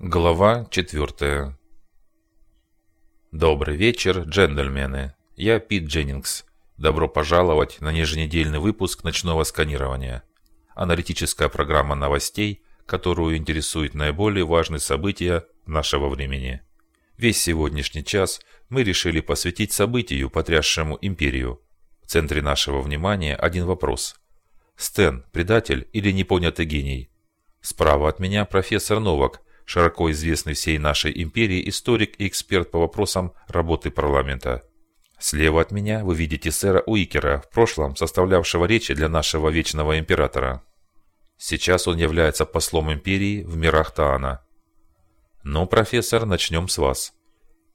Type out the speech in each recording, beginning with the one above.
Глава 4 Добрый вечер, джентльмены. Я Пит Дженнингс. Добро пожаловать на еженедельный выпуск ночного сканирования. Аналитическая программа новостей, которую интересуют наиболее важные события нашего времени. Весь сегодняшний час мы решили посвятить событию, потрясшему империю. В центре нашего внимания один вопрос. Стэн – предатель или непонятый гений? Справа от меня профессор Новак – широко известный всей нашей империи историк и эксперт по вопросам работы парламента. Слева от меня вы видите сэра Уикера, в прошлом составлявшего речи для нашего вечного императора. Сейчас он является послом империи в мирах Таана. Ну, профессор, начнем с вас.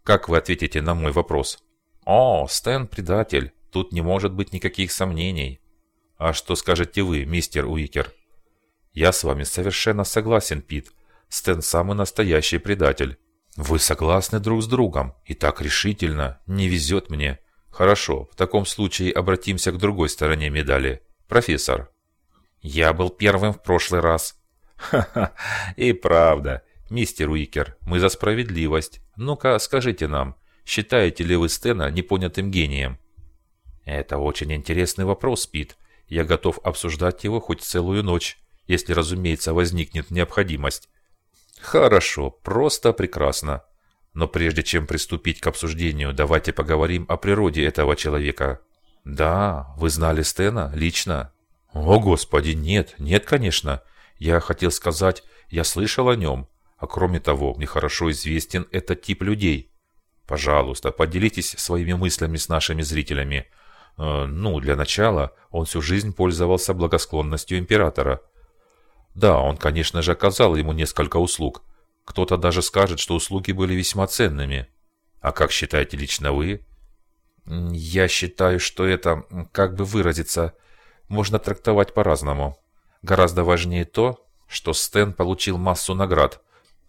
Как вы ответите на мой вопрос? О, Стэн предатель, тут не может быть никаких сомнений. А что скажете вы, мистер Уикер? Я с вами совершенно согласен, Пит. Стэн самый настоящий предатель. Вы согласны друг с другом. И так решительно. Не везет мне. Хорошо, в таком случае обратимся к другой стороне медали. Профессор. Я был первым в прошлый раз. Ха-ха, и правда. Мистер Уикер, мы за справедливость. Ну-ка, скажите нам, считаете ли вы Стена непонятым гением? Это очень интересный вопрос, Пит. Я готов обсуждать его хоть целую ночь, если, разумеется, возникнет необходимость. Хорошо, просто прекрасно. Но прежде чем приступить к обсуждению, давайте поговорим о природе этого человека. Да, вы знали Стена лично? О, господи, нет, нет, конечно. Я хотел сказать, я слышал о нем. А кроме того, мне хорошо известен этот тип людей. Пожалуйста, поделитесь своими мыслями с нашими зрителями. Э, ну, для начала, он всю жизнь пользовался благосклонностью императора – да, он, конечно же, оказал ему несколько услуг. Кто-то даже скажет, что услуги были весьма ценными. А как считаете лично вы? Я считаю, что это, как бы выразиться, можно трактовать по-разному. Гораздо важнее то, что Стэн получил массу наград.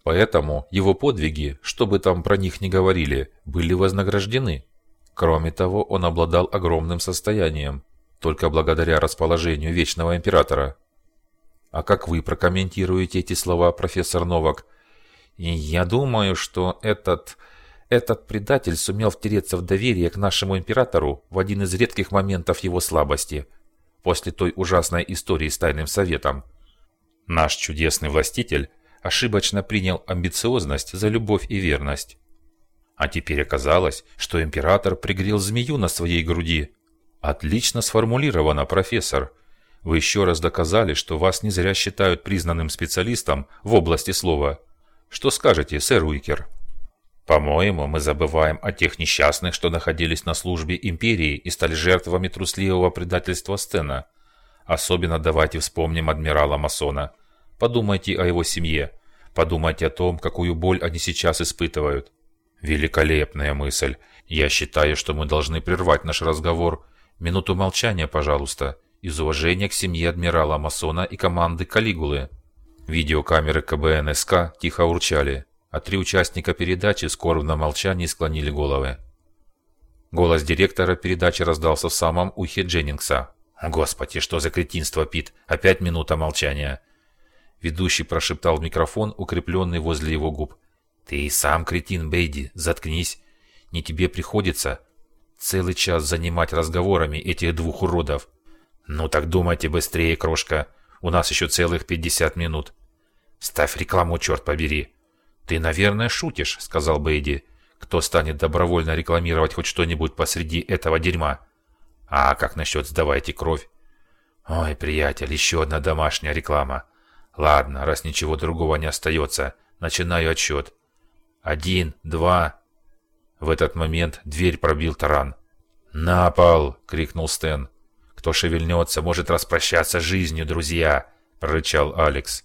Поэтому его подвиги, что бы там про них ни говорили, были вознаграждены. Кроме того, он обладал огромным состоянием, только благодаря расположению Вечного Императора. А как вы прокомментируете эти слова, профессор Новак? Я думаю, что этот... Этот предатель сумел втереться в доверие к нашему императору в один из редких моментов его слабости, после той ужасной истории с Тайным Советом. Наш чудесный властитель ошибочно принял амбициозность за любовь и верность. А теперь оказалось, что император пригрел змею на своей груди. Отлично сформулировано, профессор. Вы еще раз доказали, что вас не зря считают признанным специалистом в области слова. Что скажете, сэр Уикер? По-моему, мы забываем о тех несчастных, что находились на службе империи и стали жертвами трусливого предательства Стена. Особенно давайте вспомним адмирала Масона. Подумайте о его семье. Подумайте о том, какую боль они сейчас испытывают. Великолепная мысль. Я считаю, что мы должны прервать наш разговор. Минуту молчания, пожалуйста из уважения к семье адмирала Масона и команды Калигулы. Видеокамеры КБН СК тихо урчали, а три участника передачи скорбно молчании склонили головы. Голос директора передачи раздался в самом ухе Дженнингса. «Господи, что за кретинство, Пит! Опять минута молчания!» Ведущий прошептал в микрофон, укрепленный возле его губ. «Ты и сам кретин, Бейди, заткнись! Не тебе приходится целый час занимать разговорами этих двух уродов!» «Ну так думайте быстрее, крошка. У нас еще целых 50 минут». «Ставь рекламу, черт побери». «Ты, наверное, шутишь», — сказал Бейди. «Кто станет добровольно рекламировать хоть что-нибудь посреди этого дерьма?» «А как насчет «сдавайте кровь»?» «Ой, приятель, еще одна домашняя реклама. Ладно, раз ничего другого не остается, начинаю отсчет. Один, два...» В этот момент дверь пробил таран. «На пол!» — крикнул Стэн. «Кто шевельнется, может распрощаться с жизнью, друзья!» – прорычал Алекс.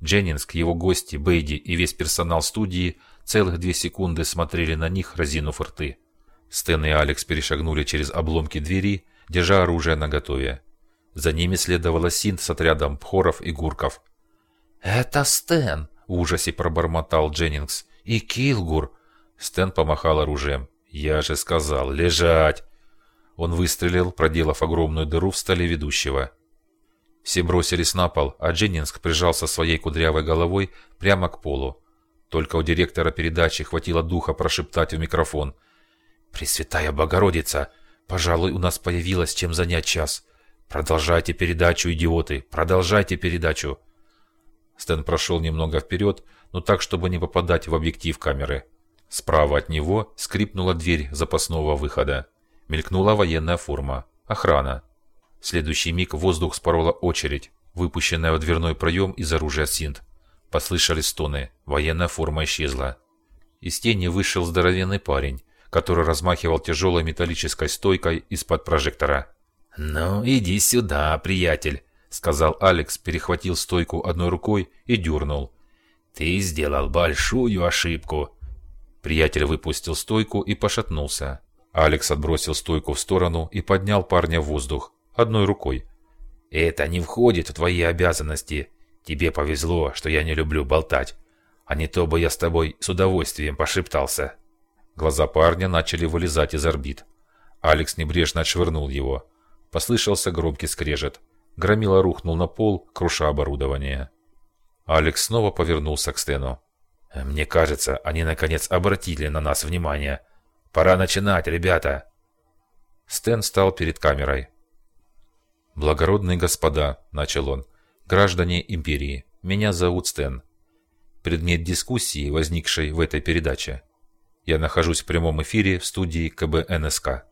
Дженнинск, его гости, Бейди и весь персонал студии целых две секунды смотрели на них, разинув рты. Стэн и Алекс перешагнули через обломки двери, держа оружие наготове. За ними следовала Синт с отрядом пхоров и гурков. «Это Стэн!» – в ужасе пробормотал Дженнингс. «И Килгур!» Стэн помахал оружием. «Я же сказал, лежать!» Он выстрелил, проделав огромную дыру в столе ведущего. Все бросились на пол, а Дженнинск прижался своей кудрявой головой прямо к полу. Только у директора передачи хватило духа прошептать в микрофон. «Пресвятая Богородица, пожалуй, у нас появилось чем занять час. Продолжайте передачу, идиоты, продолжайте передачу». Стэн прошел немного вперед, но так, чтобы не попадать в объектив камеры. Справа от него скрипнула дверь запасного выхода. Мелькнула военная форма. Охрана. В следующий миг воздух спорола очередь, выпущенная в дверной проем из оружия Синт. Послышались стоны. Военная форма исчезла. Из тени вышел здоровенный парень, который размахивал тяжелой металлической стойкой из-под прожектора. «Ну, иди сюда, приятель», — сказал Алекс, перехватил стойку одной рукой и дернул. «Ты сделал большую ошибку». Приятель выпустил стойку и пошатнулся. Алекс отбросил стойку в сторону и поднял парня в воздух, одной рукой. «Это не входит в твои обязанности. Тебе повезло, что я не люблю болтать. А не то бы я с тобой с удовольствием пошептался». Глаза парня начали вылезать из орбит. Алекс небрежно отшвырнул его. Послышался громкий скрежет. Громила рухнул на пол, круша оборудование. Алекс снова повернулся к Стэну. «Мне кажется, они наконец обратили на нас внимание. Пора начинать, ребята!» Стэн стал перед камерой. «Благородные господа», — начал он, — «граждане империи, меня зовут Стэн. Предмет дискуссии, возникшей в этой передаче. Я нахожусь в прямом эфире в студии КБНСК».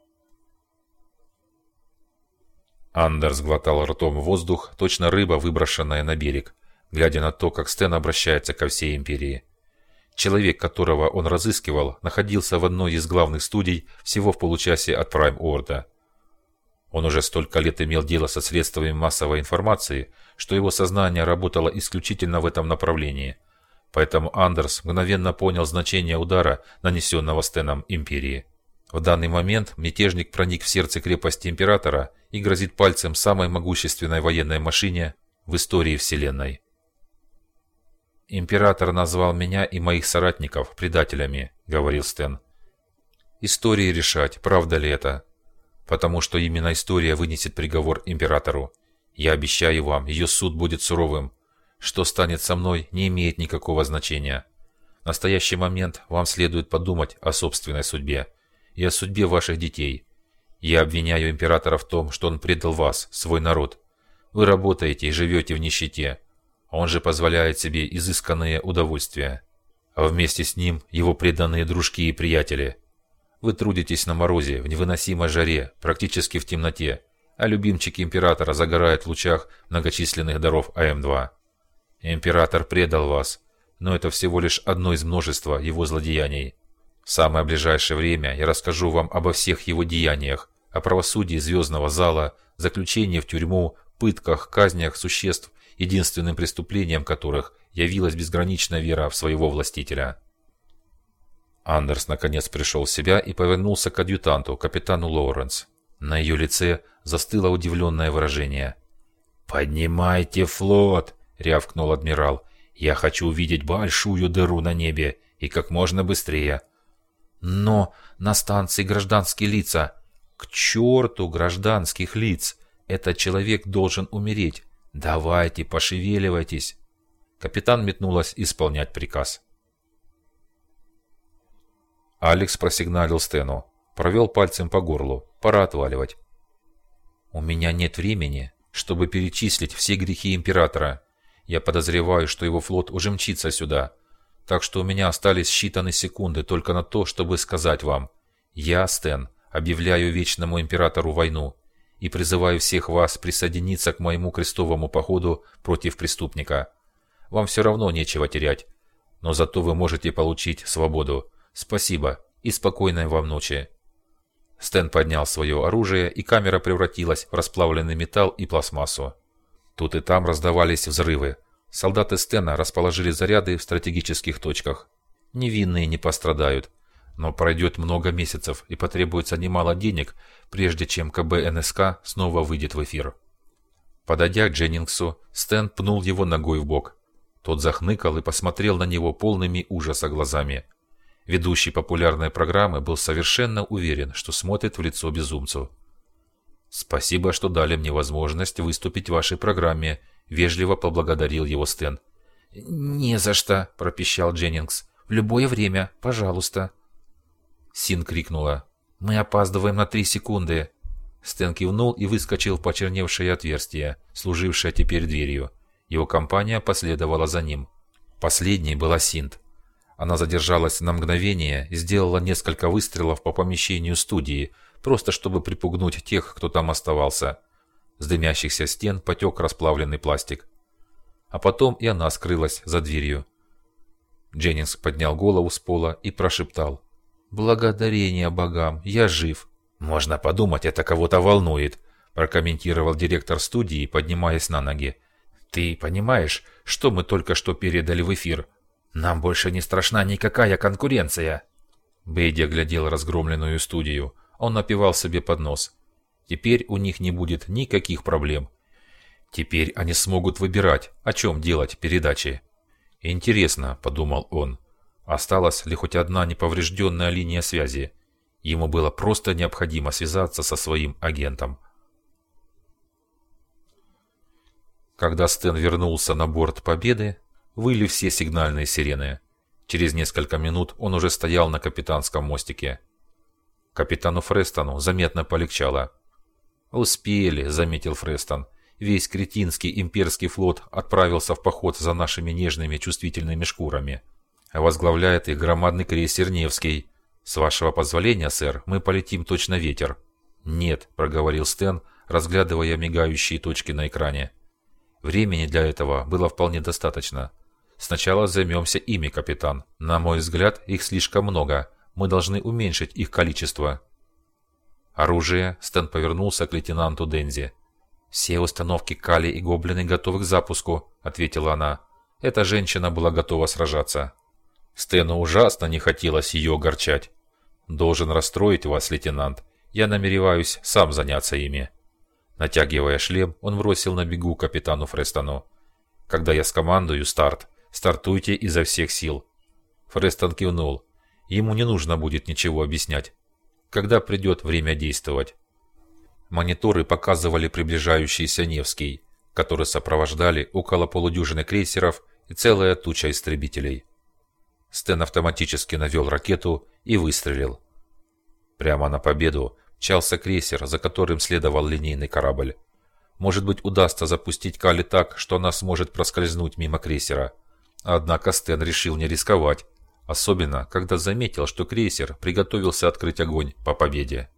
Андерс глотал ртом воздух, точно рыба, выброшенная на берег, глядя на то, как Стэн обращается ко всей империи. Человек, которого он разыскивал, находился в одной из главных студий всего в получасе от Прайм Орда. Он уже столько лет имел дело со средствами массовой информации, что его сознание работало исключительно в этом направлении. Поэтому Андерс мгновенно понял значение удара, нанесенного Стеном Империи. В данный момент мятежник проник в сердце крепости Императора и грозит пальцем самой могущественной военной машине в истории Вселенной. «Император назвал меня и моих соратников предателями», — говорил Стэн. «Истории решать, правда ли это. Потому что именно история вынесет приговор императору. Я обещаю вам, ее суд будет суровым. Что станет со мной, не имеет никакого значения. В настоящий момент вам следует подумать о собственной судьбе и о судьбе ваших детей. Я обвиняю императора в том, что он предал вас, свой народ. Вы работаете и живете в нищете. Он же позволяет себе изысканные удовольствия. А вместе с ним его преданные дружки и приятели. Вы трудитесь на морозе, в невыносимой жаре, практически в темноте, а любимчики императора загорают в лучах многочисленных даров АМ-2. Император предал вас, но это всего лишь одно из множества его злодеяний. В самое ближайшее время я расскажу вам обо всех его деяниях, о правосудии звездного зала, заключении в тюрьму, пытках, казнях существ, единственным преступлением которых явилась безграничная вера в своего властителя. Андерс наконец пришел в себя и повернулся к адъютанту, капитану Лоуренс. На ее лице застыло удивленное выражение. «Поднимайте флот!» — рявкнул адмирал. «Я хочу увидеть большую дыру на небе, и как можно быстрее». «Но на станции гражданские лица!» «К черту гражданских лиц! Этот человек должен умереть! «Давайте, пошевеливайтесь!» Капитан метнулась исполнять приказ. Алекс просигналил Стэну. Провел пальцем по горлу. Пора отваливать. «У меня нет времени, чтобы перечислить все грехи Императора. Я подозреваю, что его флот уже мчится сюда. Так что у меня остались считанные секунды только на то, чтобы сказать вам. Я, Стэн, объявляю Вечному Императору войну и призываю всех вас присоединиться к моему крестовому походу против преступника. Вам все равно нечего терять, но зато вы можете получить свободу. Спасибо и спокойной вам ночи». Стэн поднял свое оружие, и камера превратилась в расплавленный металл и пластмассу. Тут и там раздавались взрывы. Солдаты Стена расположили заряды в стратегических точках. Невинные не пострадают. Но пройдет много месяцев и потребуется немало денег, прежде чем КБ НСК снова выйдет в эфир. Подойдя к Дженнингсу, Стэн пнул его ногой в бок. Тот захныкал и посмотрел на него полными ужаса глазами. Ведущий популярной программы был совершенно уверен, что смотрит в лицо безумцу. «Спасибо, что дали мне возможность выступить в вашей программе», – вежливо поблагодарил его Стэн. «Не за что», – пропищал Дженнингс. «В любое время, пожалуйста». Син крикнула. «Мы опаздываем на три секунды». Стэн кивнул и выскочил в почерневшее отверстие, служившее теперь дверью. Его компания последовала за ним. Последней была Синт. Она задержалась на мгновение и сделала несколько выстрелов по помещению студии, просто чтобы припугнуть тех, кто там оставался. С дымящихся стен потек расплавленный пластик. А потом и она скрылась за дверью. Дженнингс поднял голову с пола и прошептал. «Благодарение богам, я жив». «Можно подумать, это кого-то волнует», прокомментировал директор студии, поднимаясь на ноги. «Ты понимаешь, что мы только что передали в эфир?» Нам больше не страшна никакая конкуренция. Бейди оглядел разгромленную студию. Он напевал себе под нос. Теперь у них не будет никаких проблем. Теперь они смогут выбирать, о чем делать передачи. Интересно, подумал он, осталась ли хоть одна неповрежденная линия связи. Ему было просто необходимо связаться со своим агентом. Когда Стэн вернулся на борт Победы, выли все сигнальные сирены. Через несколько минут он уже стоял на капитанском мостике. Капитану Фрестону заметно полегчало. «Успели», — заметил Фрестон. «Весь кретинский имперский флот отправился в поход за нашими нежными чувствительными шкурами. Возглавляет их громадный крейсер Невский. С вашего позволения, сэр, мы полетим точно ветер». «Нет», — проговорил Стэн, разглядывая мигающие точки на экране. Времени для этого было вполне достаточно. Сначала займемся ими, капитан. На мой взгляд, их слишком много. Мы должны уменьшить их количество. Оружие. Стэн повернулся к лейтенанту Дензи. «Все установки Кали и Гоблины готовы к запуску», — ответила она. Эта женщина была готова сражаться. Стэну ужасно не хотелось ее огорчать. «Должен расстроить вас, лейтенант. Я намереваюсь сам заняться ими». Натягивая шлем, он бросил на бегу капитану Фрестону. «Когда я скомандую старт, Стартуйте изо всех сил. Фрестон кивнул. Ему не нужно будет ничего объяснять. Когда придет время действовать. Мониторы показывали приближающийся Невский, который сопровождали около полудюжины крейсеров и целая туча истребителей. Стэн автоматически навел ракету и выстрелил. Прямо на победу мчался крейсер, за которым следовал линейный корабль. Может быть, удастся запустить Кали так, что она сможет проскользнуть мимо крейсера. Однако Стэн решил не рисковать, особенно когда заметил, что крейсер приготовился открыть огонь по победе.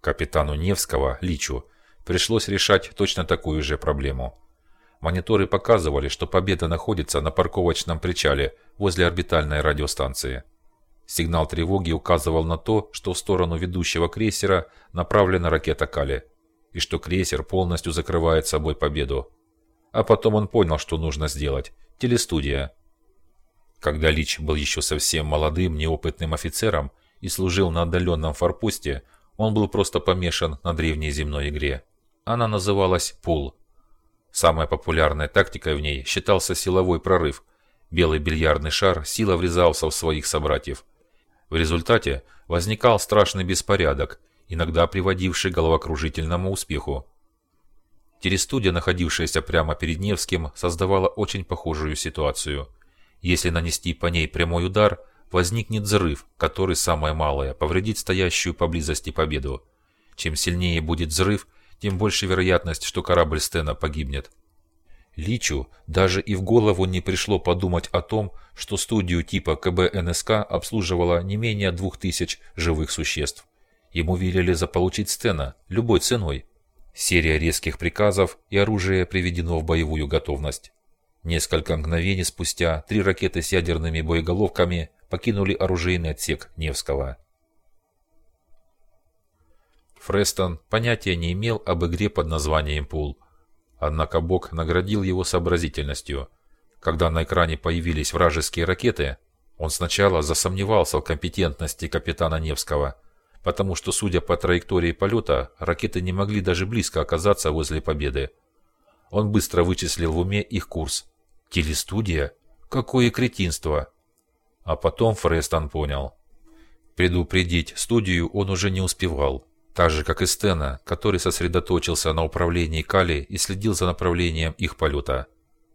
Капитану Невского, Личу, пришлось решать точно такую же проблему. Мониторы показывали, что победа находится на парковочном причале возле орбитальной радиостанции. Сигнал тревоги указывал на то, что в сторону ведущего крейсера направлена ракета Кали, и что крейсер полностью закрывает собой победу. А потом он понял, что нужно сделать. Телестудия. Когда Лич был еще совсем молодым, неопытным офицером и служил на отдаленном форпосте, он был просто помешан на древней земной игре. Она называлась «Пул». Самой популярной тактикой в ней считался силовой прорыв. Белый бильярдный шар сила врезался в своих собратьев. В результате возникал страшный беспорядок, иногда приводивший к головокружительному успеху. Телестудия, находившаяся прямо перед Невским, создавала очень похожую ситуацию. Если нанести по ней прямой удар, возникнет взрыв, который, самое малое, повредит стоящую поблизости победу. Чем сильнее будет взрыв, тем больше вероятность, что корабль Стена погибнет. Личу даже и в голову не пришло подумать о том, что студию типа КБНСК обслуживала не менее двух тысяч живых существ. Ему велели заполучить Стена любой ценой. Серия резких приказов и оружие приведено в боевую готовность. Несколько мгновений спустя три ракеты с ядерными боеголовками покинули оружейный отсек Невского. Фрестон понятия не имел об игре под названием «Пул». Однако Бог наградил его сообразительностью. Когда на экране появились вражеские ракеты, он сначала засомневался в компетентности капитана Невского – потому что, судя по траектории полета, ракеты не могли даже близко оказаться возле победы. Он быстро вычислил в уме их курс. Телестудия? Какое кретинство! А потом Фрестон понял. Предупредить студию он уже не успевал. Так же, как и Стена, который сосредоточился на управлении Кали и следил за направлением их полета.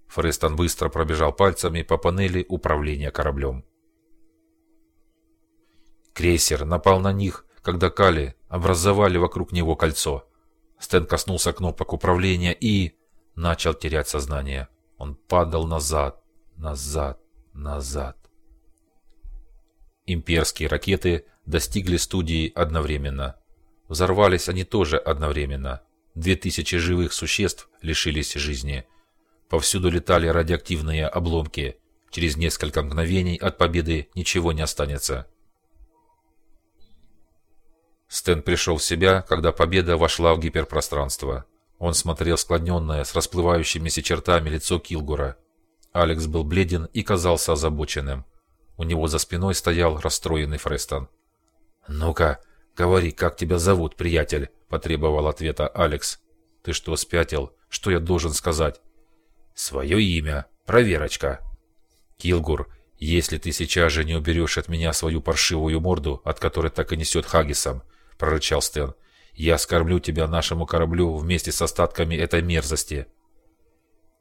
Фрестон быстро пробежал пальцами по панели управления кораблем. Крейсер напал на них, когда Кали образовали вокруг него кольцо. Стэн коснулся кнопок управления и... начал терять сознание. Он падал назад, назад, назад. Имперские ракеты достигли студии одновременно. Взорвались они тоже одновременно. Две тысячи живых существ лишились жизни. Повсюду летали радиоактивные обломки. Через несколько мгновений от победы ничего не останется. Стэн пришел в себя, когда победа вошла в гиперпространство. Он смотрел склоненное, с расплывающимися чертами лицо Килгура. Алекс был бледен и казался озабоченным. У него за спиной стоял расстроенный Фрестон. «Ну-ка, говори, как тебя зовут, приятель?» – потребовал ответа Алекс. «Ты что, спятил? Что я должен сказать?» «Свое имя. Проверочка». «Килгур, если ты сейчас же не уберешь от меня свою паршивую морду, от которой так и несет Хагисом, – прорычал Стэн, – я скормлю тебя нашему кораблю вместе с остатками этой мерзости».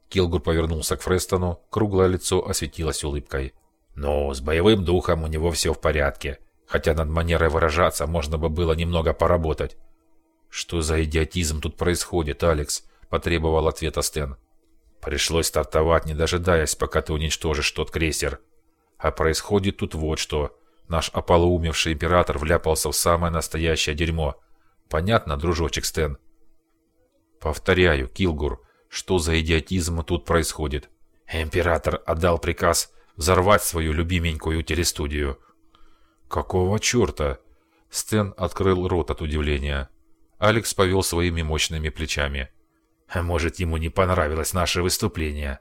Килгур повернулся к Фрестону, круглое лицо осветилось улыбкой. «Ну, с боевым духом у него все в порядке, хотя над манерой выражаться можно бы было немного поработать». «Что за идиотизм тут происходит, Алекс?» – потребовал ответа Стэн. Пришлось стартовать, не дожидаясь, пока ты уничтожишь тот крейсер. А происходит тут вот что. Наш ополоумевший император вляпался в самое настоящее дерьмо. Понятно, дружочек Стэн? Повторяю, Килгур, что за идиотизм тут происходит? Император отдал приказ взорвать свою любименькую телестудию. Какого черта? Стэн открыл рот от удивления. Алекс повел своими мощными плечами. Может, ему не понравилось наше выступление.